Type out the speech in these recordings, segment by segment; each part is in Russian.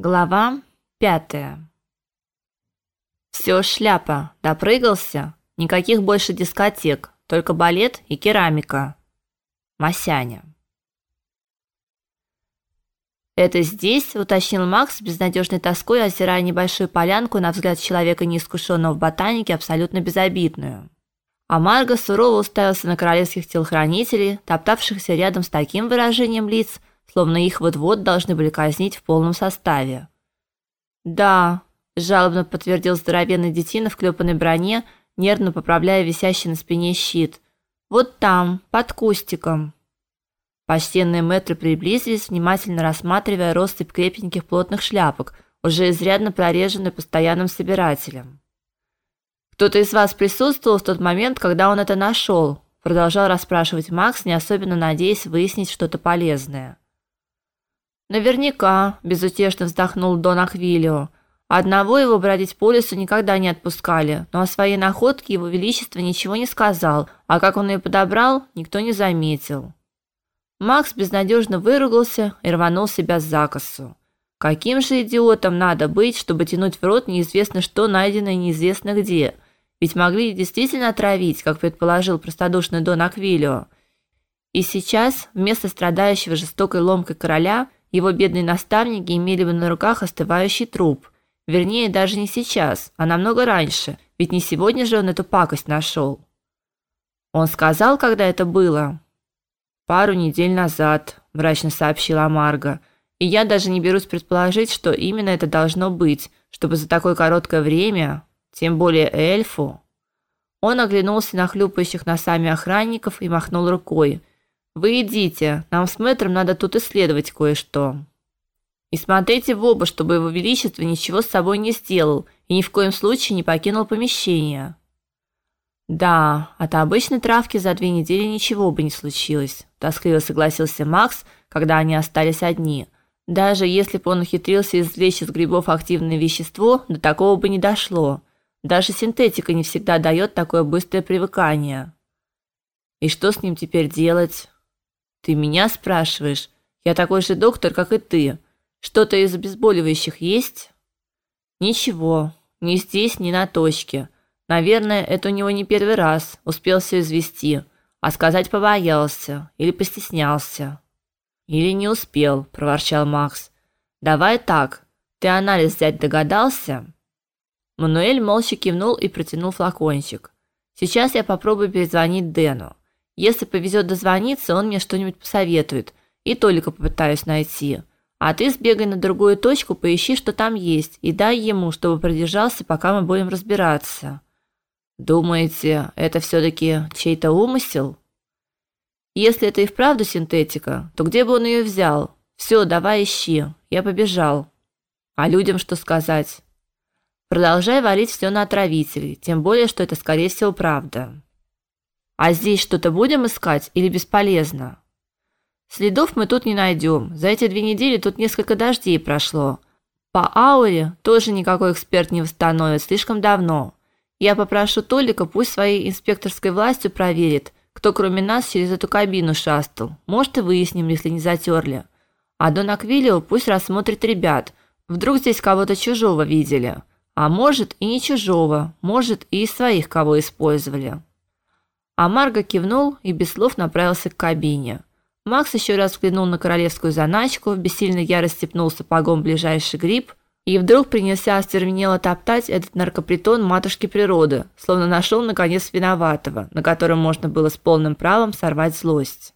Глава пятая. Все шляпа, допрыгался, никаких больше дискотек, только балет и керамика. Масяня. Это здесь, уточнил Макс безнадежной тоской, озирая небольшую полянку на взгляд человека неискушенного в ботанике, абсолютно безобидную. А Марго сурово уставился на королевских телохранителей, топтавшихся рядом с таким выражением лиц, словно их вот-вот должны были казнить в полном составе. Да, жалобно подтвердил здоровенный детина в клепанной броне, нервно поправляя висящий на спине щит. Вот там, под кустиком. Почтенные мэтры приблизились, внимательно рассматривая россыпь крепеньких плотных шляпок, уже изрядно прореженную постоянным собирателем. Кто-то из вас присутствовал в тот момент, когда он это нашел? продолжал расспрашивать Макс, не особенно надеясь выяснить что-то полезное. Наверняка, безутешно вздохнул Дон Аквилио. Одного его бродить по лесу никогда не отпускали, но о своей находке его величество ничего не сказал, а как он ее подобрал, никто не заметил. Макс безнадежно выругался и рванул себя за косу. Каким же идиотом надо быть, чтобы тянуть в рот неизвестно что найденное неизвестно где? Ведь могли действительно отравить, как предположил простодушный Дон Аквилио. И сейчас, вместо страдающего жестокой ломкой короля, его бедные наставники имели бы на руках остывающий труп. Вернее, даже не сейчас, а намного раньше, ведь не сегодня же он эту пакость нашел. Он сказал, когда это было? Пару недель назад, мрачно сообщила Марга. И я даже не берусь предположить, что именно это должно быть, чтобы за такое короткое время, тем более эльфу. Он оглянулся на хлюпающих носами охранников и махнул рукой. Вы идите, нам с мэтром надо тут исследовать кое-что. И смотрите в оба, чтобы его величество ничего с собой не сделал и ни в коем случае не покинул помещение. Да, от обычной травки за две недели ничего бы не случилось, тоскливо согласился Макс, когда они остались одни. Даже если бы он ухитрился извлечь из грибов активное вещество, до такого бы не дошло. Даже синтетика не всегда дает такое быстрое привыкание. И что с ним теперь делать? Ты меня спрашиваешь? Я такой же доктор, как и ты. Что-то из обезболивающих есть? Ничего, ни здесь, ни на точке. Наверное, это у него не первый раз. Успел все извести, а сказать побоялся или постеснялся. Или не успел, проворчал Макс. Давай так. Ты анализ взять догадался? Мануэль молча кивнул и протянул флакончик. Сейчас я попробую перезвонить Дену. Если повезет дозвониться, он мне что-нибудь посоветует, и только попытаюсь найти. А ты сбегай на другую точку, поищи, что там есть, и дай ему, чтобы продержался, пока мы будем разбираться. Думаете, это все таки чей-то умысел? Если это и вправду синтетика, то где бы он ее взял? Все, давай ищи. Я побежал. А людям что сказать? Продолжай валить все на отравителей, тем более, что это скорее всего правда. А здесь что-то будем искать или бесполезно? Следов мы тут не найдем. За эти две недели тут несколько дождей прошло. По ауре тоже никакой эксперт не восстановит, слишком давно. Я попрошу Толика, пусть своей инспекторской властью проверит, кто кроме нас через эту кабину шастал. Может и выясним, если не затерли. А Дон Аквилио пусть рассмотрит ребят. Вдруг здесь кого-то чужого видели. А может и не чужого, может и из своих кого использовали. А Марго кивнул и без слов направился к кабине. Макс еще раз взглянул на королевскую заначку, в бессильной ярости пнул сапогом ближайший гриб и вдруг принялся остервенело топтать этот наркопритон матушки природы, словно нашел наконец виноватого, на котором можно было с полным правом сорвать злость.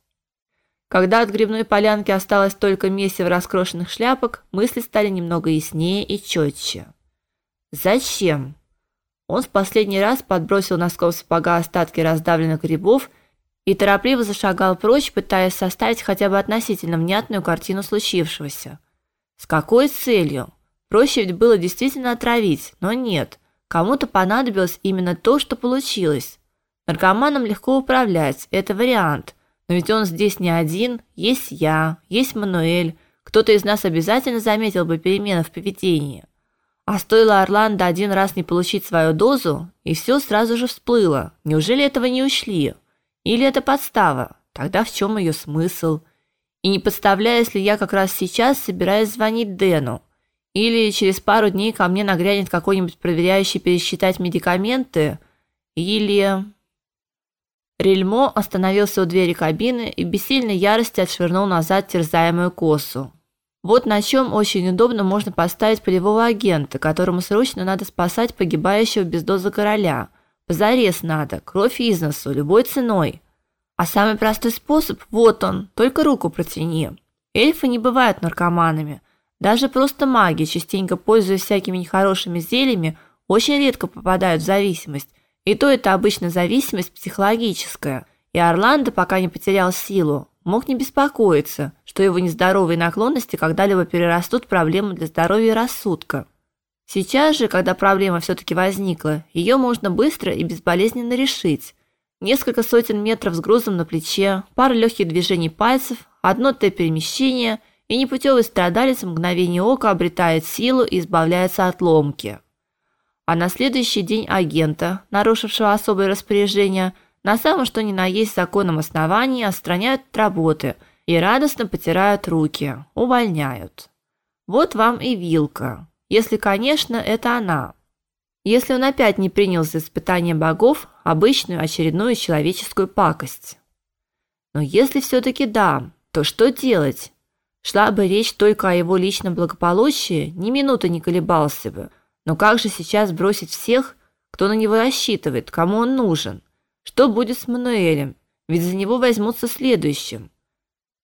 Когда от грибной полянки осталось только месиво раскрошенных шляпок, мысли стали немного яснее и четче. Зачем? Он в последний раз подбросил носком сапога остатки раздавленных грибов и торопливо зашагал прочь, пытаясь составить хотя бы относительно внятную картину случившегося. С какой целью? Проще ведь было действительно отравить, но нет. Кому-то понадобилось именно то, что получилось. Наркоманом легко управлять, это вариант. Но ведь он здесь не один, есть я, есть Мануэль. Кто-то из нас обязательно заметил бы перемены в поведении. А стоило Орландо один раз не получить свою дозу, и все сразу же всплыло. Неужели этого не учли? Или это подстава? Тогда в чем ее смысл? И не подставляюсь ли я как раз сейчас, собираясь звонить Дену? Или через пару дней ко мне нагрянет какой-нибудь проверяющий пересчитать медикаменты, или Рельмо остановился у двери кабины и в бессильной ярости отшвырнул назад терзаемую косу. Вот на чем очень удобно можно поставить полевого агента, которому срочно надо спасать погибающего без дозы короля. Позарез надо, кровь из носу, любой ценой. А самый простой способ вот он, только руку протяни. Эльфы не бывают наркоманами. Даже просто маги, частенько пользуясь всякими нехорошими зельями, очень редко попадают в зависимость. И то это обычно зависимость психологическая. И Орландо, пока не потерял силу, мог не беспокоиться, что его нездоровые наклонности когда-либо перерастут в проблему для здоровья и рассудка. Сейчас же, когда проблема все таки возникла, ее можно быстро и безболезненно решить. Несколько сотен метров с грузом на плече, пара легких движений пальцев, одно Т перемещение, и непутевый страдалец в мгновение ока обретает силу и избавляется от ломки. А на следующий день агента, нарушившего особое распоряжение, на самом что ни на есть законном основании отстраняют от работы и радостно потирают руки, увольняют. Вот вам и вилка. Если, конечно, это она. Если он опять не принял за испытание богов обычную очередную человеческую пакость. Но если все таки да, то что делать? Шла бы речь только о его личном благополучии, ни минуты не колебался бы. Но как же сейчас бросить всех, кто на него рассчитывает, кому он нужен? Что будет с Мануэлем? Ведь за него возьмутся следующим.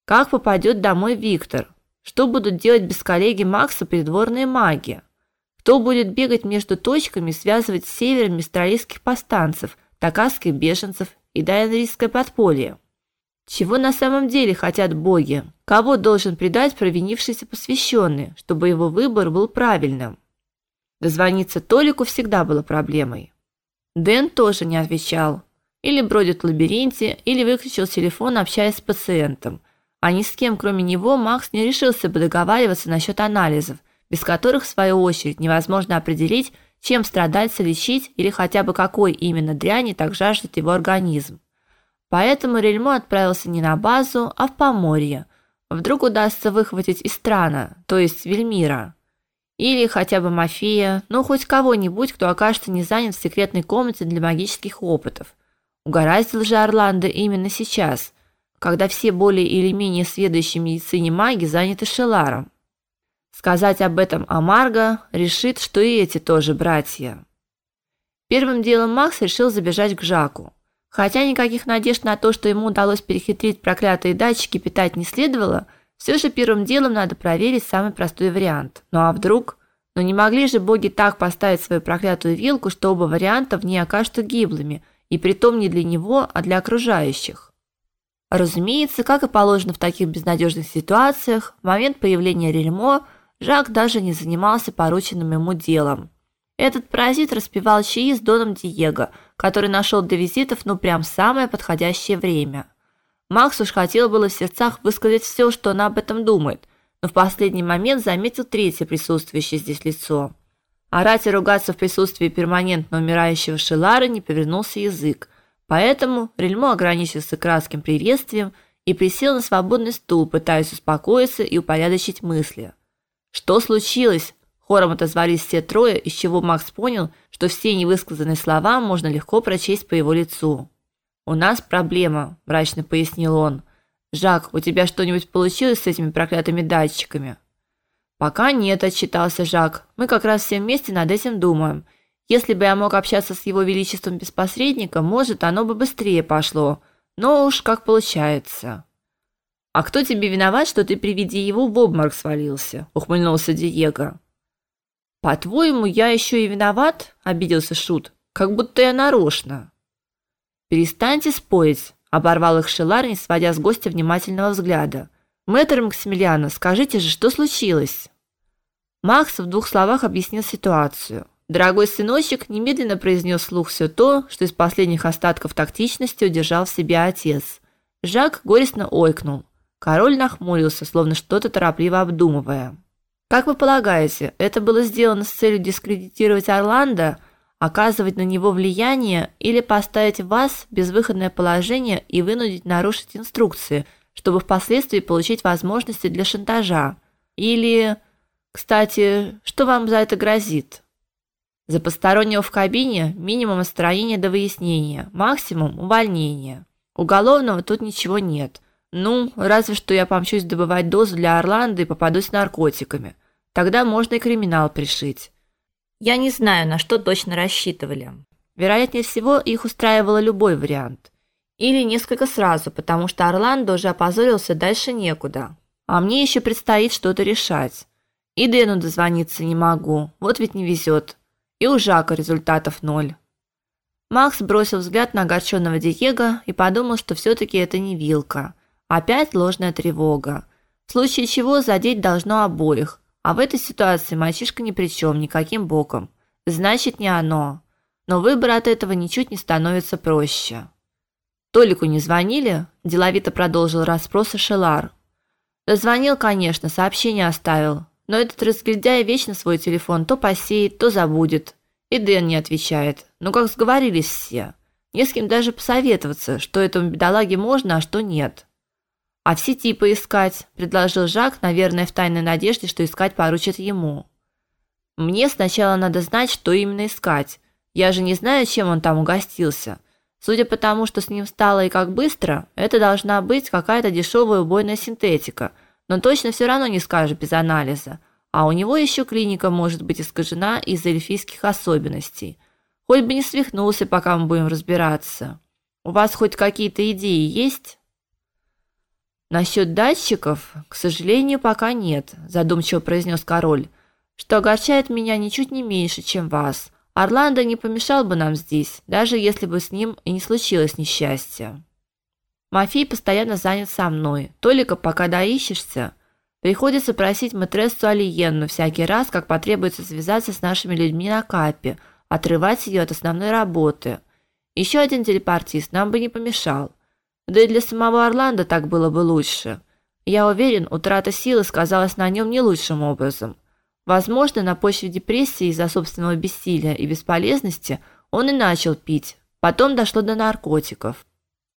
Как попадет домой Виктор? Что будут делать без коллеги Макса придворные маги? Кто будет бегать между точками, связывать с севером мистралийских повстанцев, такасских беженцев и дайнрийское подполье? Чего на самом деле хотят боги? Кого должен предать провинившийся посвященный, чтобы его выбор был правильным? Дозвониться Толику всегда было проблемой. Дэн тоже не отвечал или бродит в лабиринте, или выключил телефон, общаясь с пациентом. А ни с кем, кроме него, Макс не решился бы договариваться насчет анализов, без которых в свою очередь невозможно определить, чем страдальца лечить или хотя бы какой именно дряни так жаждет его организм. Поэтому Рельмо отправился не на базу, а в Поморье. Вдруг удастся выхватить из страна, то есть Вельмира. Или хотя бы Мафия, ну хоть кого-нибудь, кто окажется не занят в секретной комнате для магических опытов. Угораздило же Орландо именно сейчас, когда все более или менее сведущие в медицине маги заняты Шеларом. Сказать об этом Амарго решит, что и эти тоже братья. Первым делом Макс решил забежать к Жаку. Хотя никаких надежд на то, что ему удалось перехитрить проклятые датчики, питать не следовало, все же первым делом надо проверить самый простой вариант. Ну а вдруг? Но ну не могли же боги так поставить свою проклятую вилку, что оба варианта в ней окажутся гиблыми – и притом не для него, а для окружающих. Разумеется, как и положено в таких безнадежных ситуациях, в момент появления Рельмо Жак даже не занимался порученным ему делом. Этот паразит распивал чаи с Доном Диего, который нашел для визитов ну прям самое подходящее время. Макс уж хотел было в сердцах высказать все, что он об этом думает, но в последний момент заметил третье присутствующее здесь лицо. Орать и ругаться в присутствии перманентно умирающего Шелара не повернулся язык, поэтому Рельмо ограничился кратким приветствием и присел на свободный стул, пытаясь успокоиться и упорядочить мысли. Что случилось? Хором отозвались все трое, из чего Макс понял, что все невысказанные слова можно легко прочесть по его лицу. У нас проблема, мрачно пояснил он. Жак, у тебя что-нибудь получилось с этими проклятыми датчиками? Пока нет, отчитался Жак. Мы как раз все вместе над этим думаем. Если бы я мог общаться с его величеством без посредника, может, оно бы быстрее пошло. Но уж как получается. А кто тебе виноват, что ты при виде его в обморок свалился? ухмыльнулся Диего. По-твоему, я еще и виноват? обиделся шут. Как будто я нарочно. Перестаньте спорить, оборвал их Шелар, не сводя с гостя внимательного взгляда. Мэтр Максимилиано, скажите же, что случилось? Макс в двух словах объяснил ситуацию. Дорогой сыночек немедленно произнес вслух все то, что из последних остатков тактичности удержал в себе отец. Жак горестно ойкнул. Король нахмурился, словно что-то торопливо обдумывая. Как вы полагаете, это было сделано с целью дискредитировать Орландо, оказывать на него влияние или поставить вас в безвыходное положение и вынудить нарушить инструкции – чтобы впоследствии получить возможности для шантажа. Или Кстати, что вам за это грозит? За постороннего в кабине минимум отстранения до выяснения, максимум увольнение. Уголовного тут ничего нет. Ну, разве что я помчусь добывать дозу для Орланды и попадусь наркотиками. Тогда можно и криминал пришить. Я не знаю, на что точно рассчитывали. Вероятнее всего, их устраивал любой вариант. Или несколько сразу, потому что Орландо уже опозорился, дальше некуда. А мне еще предстоит что-то решать. И Дэну дозвониться не могу, вот ведь не везет. И у Жака результатов ноль. Макс бросил взгляд на огорченного Диего и подумал, что все таки это не вилка. Опять ложная тревога. В случае чего задеть должно обоих. А в этой ситуации мальчишка ни при чем, никаким боком. Значит, не оно. Но выбор от этого ничуть не становится проще. Толику не звонили? деловито продолжил расспросы Шелар. Звонил, конечно, сообщение оставил. Но этот разглядяй вечно свой телефон то посеет, то забудет. И Дэн не отвечает. Ну как сговорились все. Не с кем даже посоветоваться, что этому бедолаге можно, а что нет. А в сети поискать, предложил Жак, наверное, в тайной надежде, что искать поручат ему. Мне сначала надо знать, что именно искать. Я же не знаю, чем он там угостился. Судя по тому, что с ним стало и как быстро, это должна быть какая-то дешевая убойная синтетика, но точно все равно не скажешь без анализа. А у него еще клиника может быть искажена из-за эльфийских особенностей. Хоть бы не свихнулся, пока мы будем разбираться. У вас хоть какие-то идеи есть? Насчет датчиков, к сожалению, пока нет, задумчиво произнес король. Что огорчает меня ничуть не меньше, чем вас. Орландо не помешал бы нам здесь, даже если бы с ним и не случилось несчастье. Мафий постоянно занят со мной. Только пока доищешься, приходится просить матрессу Алиенну всякий раз, как потребуется связаться с нашими людьми на Капе, отрывать ее от основной работы. Еще один телепортист нам бы не помешал. Да и для самого Орландо так было бы лучше. Я уверен, утрата силы сказалась на нем не лучшим образом – Возможно, на почве депрессии из-за собственного бессилия и бесполезности он и начал пить. Потом дошло до наркотиков.